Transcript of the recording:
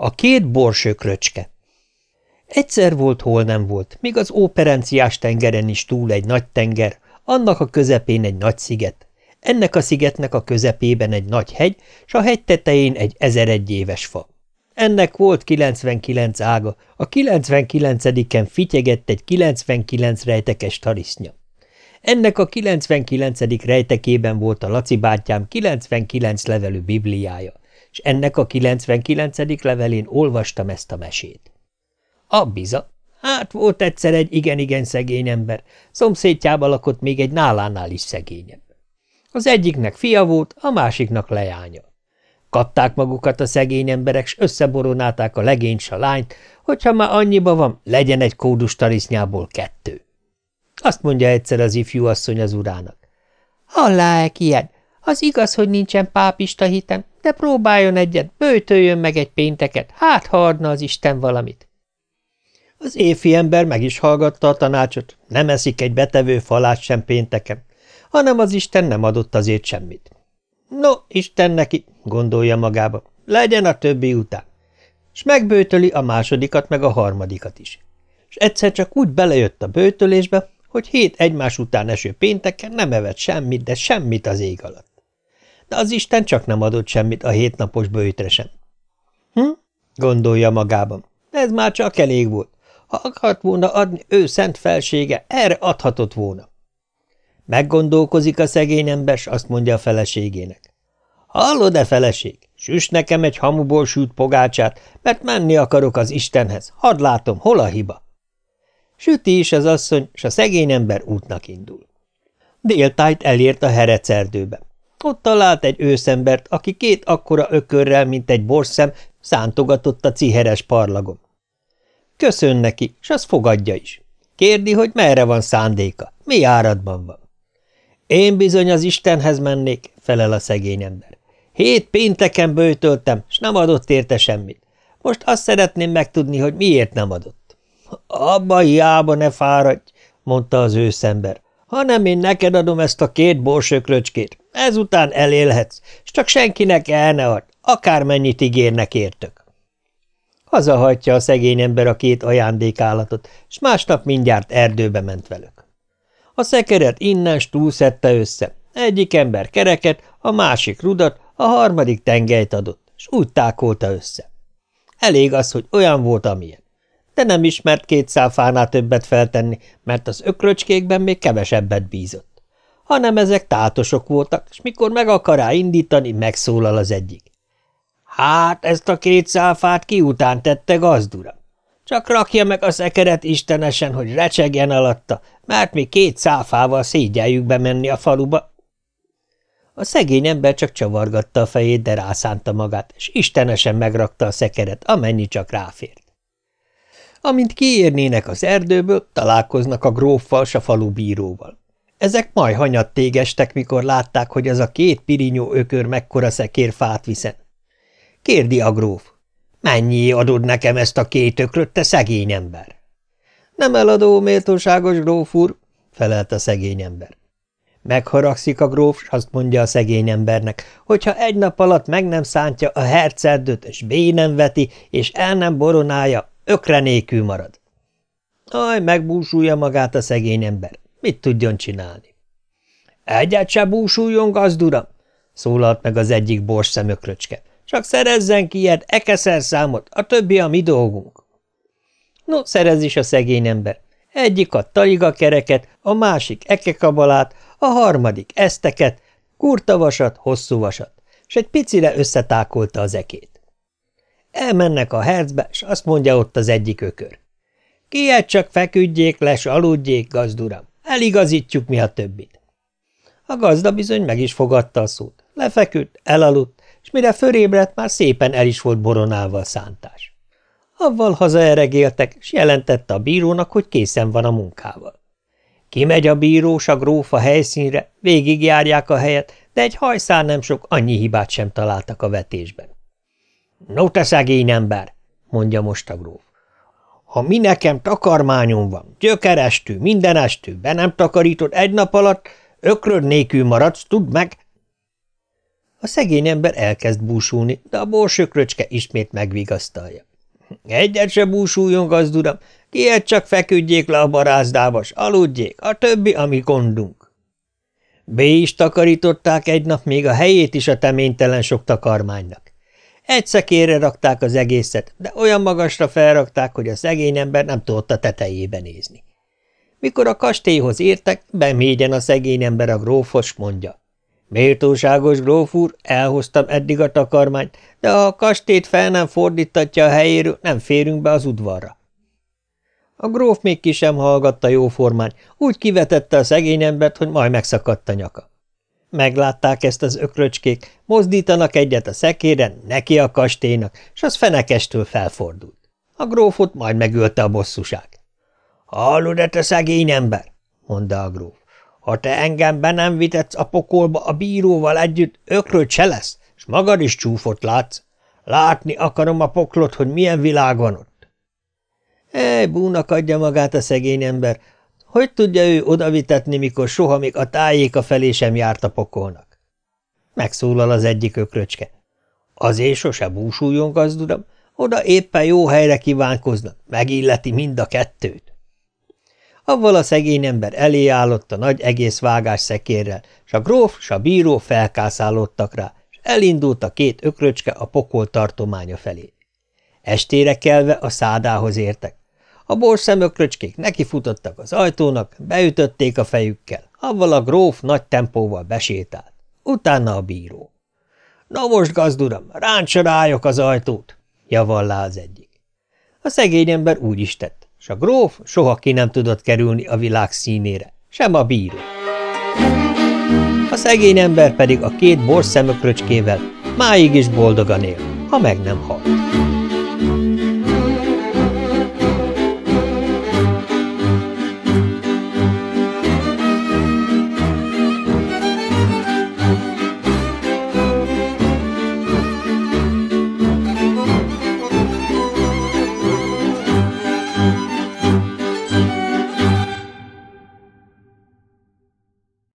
A két borsökröcske Egyszer volt, hol nem volt, míg az óperenciás tengeren is túl egy nagy tenger, annak a közepén egy nagy sziget, ennek a szigetnek a közepében egy nagy hegy, s a hegy tetején egy ezeregy éves fa. Ennek volt 99 ága, a 99-en fityegett egy 99 rejtekes tarisznya. Ennek a 99. rejtekében volt a Laci bátyám 99 levelű bibliája, és ennek a 99. levelén olvastam ezt a mesét. A. Hát volt egyszer egy igen-igen szegény ember, szomszédjában lakott még egy nálánál is szegényebb. Az egyiknek fia volt, a másiknak leánya. Katták magukat a szegény emberek, s összeboronálták a legényt s a lányt, hogyha már annyiba van, legyen egy kódus tarisznyából kettő. Azt mondja egyszer az ifjú asszony az urának. Hallá-e ilyen? Az igaz, hogy nincsen pápista hitem, de próbáljon egyet, bőtöljön meg egy pénteket, hát ha az Isten valamit. Az éfi ember meg is hallgatta a tanácsot, nem eszik egy betevő falát sem pénteken, hanem az Isten nem adott azért semmit. No, Isten neki, gondolja magába, legyen a többi után. És megbőtöli a másodikat meg a harmadikat is. És egyszer csak úgy belejött a bőtölésbe, hogy hét egymás után eső pénteken nem evett semmit, de semmit az ég alatt. De az Isten csak nem adott semmit a hétnapos bőjtre sem. Hm? gondolja magában. Ez már csak elég volt. Ha akart volna adni ő szent felsége, erre adhatott volna. Meggondolkozik a szegény ember, azt mondja a feleségének. Hallod-e, feleség? Süss nekem egy hamuból sült pogácsát, mert menni akarok az Istenhez. Hadd látom, hol a hiba. Süti is az asszony, s a szegény ember útnak indul. Déltájt elért a herecerdőbe. Ott talált egy őszembert, aki két akkora ökörrel, mint egy borszem, szántogatott a ciheres parlagon. Köszön neki, s az fogadja is. Kérdi, hogy merre van szándéka, mi áradban van. Én bizony az Istenhez mennék, felel a szegény ember. Hét pénteken bőtöltem, s nem adott érte semmit. Most azt szeretném megtudni, hogy miért nem adott. Abba hiába ne fáradj, mondta az őszember, hanem én neked adom ezt a két borsökröcskét. Ezután elélhetsz, s csak senkinek el ne adj, akármennyit ígérnek értök. Hazahajtja a szegény ember a két ajándékállatot, s másnap mindjárt erdőbe ment velük. A szekeret innen túlszedte össze. Egyik ember kereket, a másik rudat, a harmadik tengelyt adott, s úgy tákolta össze. Elég az, hogy olyan volt, amilyen. De nem ismert két száfánál többet feltenni, mert az ökröcskékben még kevesebbet bízott. Hanem ezek tátosok voltak, és mikor meg akar rá indítani, megszólal az egyik. Hát, ezt a két száfát ki után tette gazdura? Csak rakja meg a szekeret istenesen, hogy recsegjen alatta, mert mi két száfával szégyeljük bemenni a faluba. A szegény ember csak csavargatta a fejét, de rászánta magát, és istenesen megrakta a szekeret, amennyi csak ráfért. Amint kiérnének az erdőből, találkoznak a gróffal s a falu bíróval. Ezek majd hanyat tégestek, mikor látták, hogy az a két pirinyó ökör mekkora szekérfát viszen. Kérdi a gróf. Mennyi adod nekem ezt a két ökröt, te szegény ember? Nem eladó, méltóságos gróf úr, felelt a szegény ember. Megharagszik a gróf, s azt mondja a szegény embernek, hogyha egy nap alatt meg nem szántja a hercerdőt, és bé nem veti, és el nem boronálja, ökre nélkül marad. Aj, megbúsulja magát a szegény ember. Mit tudjon csinálni? Egyet se búsuljon, gazduram, szólalt meg az egyik bors szemökröcske. Csak szerezzen ki ilyet, ekeszer számot, a többi a mi dolgunk. No, szerez is a szegény ember. Egyik a taliga kereket, a másik ekekabalát, a harmadik eszteket, kurta vasat, hosszú vasat, s egy picire összetákolta az ekét. Elmennek a hercbe, s azt mondja ott az egyik ökör. Kiet csak feküdjék le, aludjék, gazduram, eligazítjuk mi a többit. A gazda bizony meg is fogadta a szót. Lefeküdt, elaludt, és mire fölébredt, már szépen el is volt boronálva a szántás. Avval hazaeregéltek, és jelentette a bírónak, hogy készen van a munkával. Kimegy a bírós a grófa helyszínre, végigjárják a helyet, de egy hajszál nem sok, annyi hibát sem találtak a vetésben. – No te szegény ember! – mondja most a gróf. – Ha mi nekem takarmányom van, gyökerestő, mindenestő, be nem takarítod egy nap alatt, ökröd nélkül maradsz, tudd meg! A szegény ember elkezd búsulni, de a borsökröcske ismét megvigasztalja. Egyet se búsuljon, gazduram, kiet csak feküdjék le a barázdába, aludjék, a többi, ami gondunk. B is takarították egy nap még a helyét is a teménytelen sok takarmánynak. Egy szekérre rakták az egészet, de olyan magasra felrakták, hogy a szegény ember nem tudott a tetejébe nézni. Mikor a kastélyhoz értek, bemégyen a szegény ember a grófos mondja. Méltóságos gróf úr, elhoztam eddig a takarmányt, de ha a kastélyt fel nem fordítatja a helyéről, nem férünk be az udvarra. A gróf még ki sem hallgatta jóformán, úgy kivetette a szegény embert, hogy majd megszakadt a nyaka. Meglátták ezt az ökröcskék, mozdítanak egyet a szekéren, neki a kastélynak, s az fenekestől felfordult. A grófot majd megölte a bosszúság. – Hallod, te szegény ember? – mondta a gróf. – Ha te engem be nem vitetsz a pokolba a bíróval együtt, ökröt se lesz, s magad is csúfot látsz. Látni akarom a poklot, hogy milyen világ van ott. Ej, búnak adja magát a szegény ember, hogy tudja ő odavitetni, mikor soha még a tájéka felé sem járt a pokolnak? Megszólal az egyik ökröcske. Azért sose búsuljon, gazduram, oda éppen jó helyre kívánkoznak, megilleti mind a kettőt. Avval a szegény ember elé állott a nagy egész vágás szekérrel, s a gróf, s a bíró felkászálódtak rá, és elindult a két ökröcske a pokol tartománya felé. Estére kelve a szádához értek. A borszemökröcskék nekifutottak az ajtónak, beütötték a fejükkel, avval a gróf nagy tempóval besétált. Utána a bíró. – Na most, gazduram, ráncsa rájok az ajtót! – javallá az egyik. A szegény ember úgy is tett, s a gróf soha ki nem tudott kerülni a világ színére, sem a bíró. A szegény ember pedig a két borszemökröcskével máig is boldogan él, ha meg nem halt.